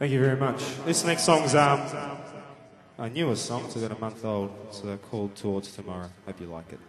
Thank you very much. This next song's um, a newer song. It's about a month old. It's uh, called Towards Tomorrow. Hope you like it.